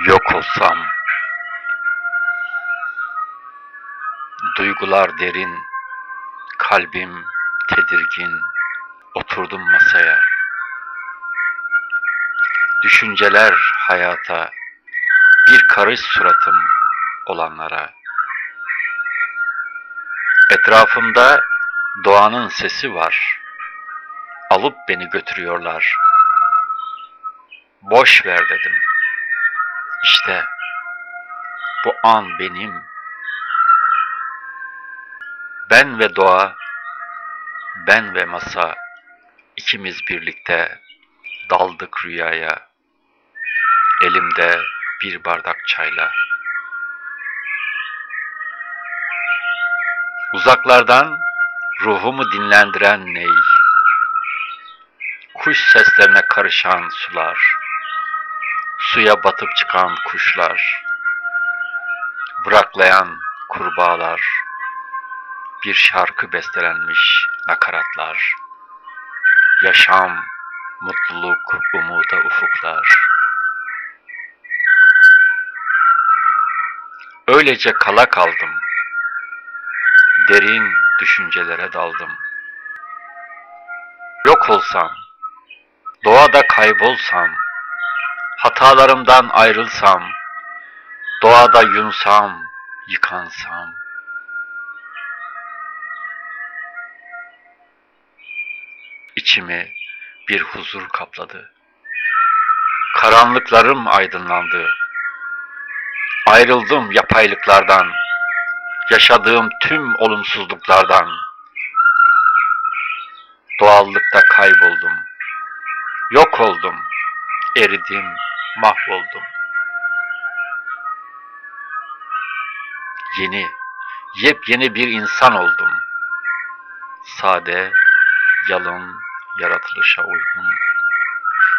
Yok olsam Duygular derin Kalbim tedirgin Oturdum masaya. Düşünceler hayata Bir karış suratım olanlara. Etrafımda doğanın sesi var. Alıp beni götürüyorlar. Boş ver dedim İşte bu an benim. Ben ve doğa, ben ve masa ikimiz birlikte daldık rüyaya. Elimde bir bardak çayla. Uzaklardan ruhumu dinlendiren ney? Kuş seslerine karışan sular suya batıp çıkan kuşlar, bıraklayan kurbağalar, bir şarkı bestelenmiş nakaratlar, yaşam, mutluluk, umuda ufuklar. Öylece kala kaldım, derin düşüncelere daldım. Yok olsam, doğada kaybolsam, Hatalarımdan ayrılsam, doğada yunsam, yıkansam. İçimi bir huzur kapladı. Karanlıklarım aydınlandı. Ayrıldım yapaylıklardan, yaşadığım tüm olumsuzluklardan. Doğallıkta kayboldum. Yok oldum, eridim, mahvoldum. Yeni, yepyeni bir insan oldum. Sade, yalın, yaratılışa uygun.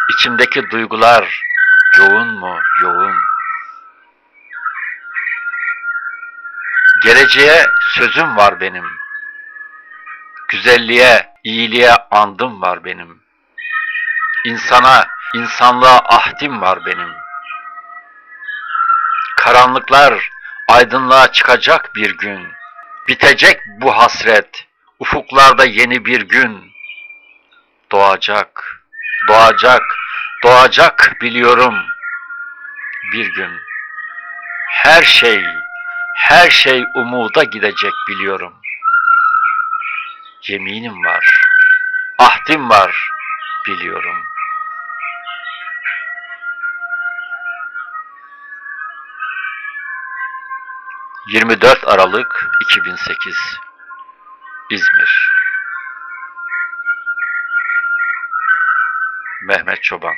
İçimdeki duygular yoğun mu, yoğun. Geleceğe sözüm var benim. Güzelliğe, iyiliğe andım var benim. İnsana, insanlığa ahdim var benim. Karanlıklar aydınlığa çıkacak bir gün. Bitecek bu hasret, ufuklarda yeni bir gün. Doğacak, doğacak, doğacak biliyorum bir gün. Her şey, her şey umuda gidecek biliyorum. Yeminim var, ahdim var biliyorum.'' 24 Aralık 2008 İzmir. Mehmet Çoban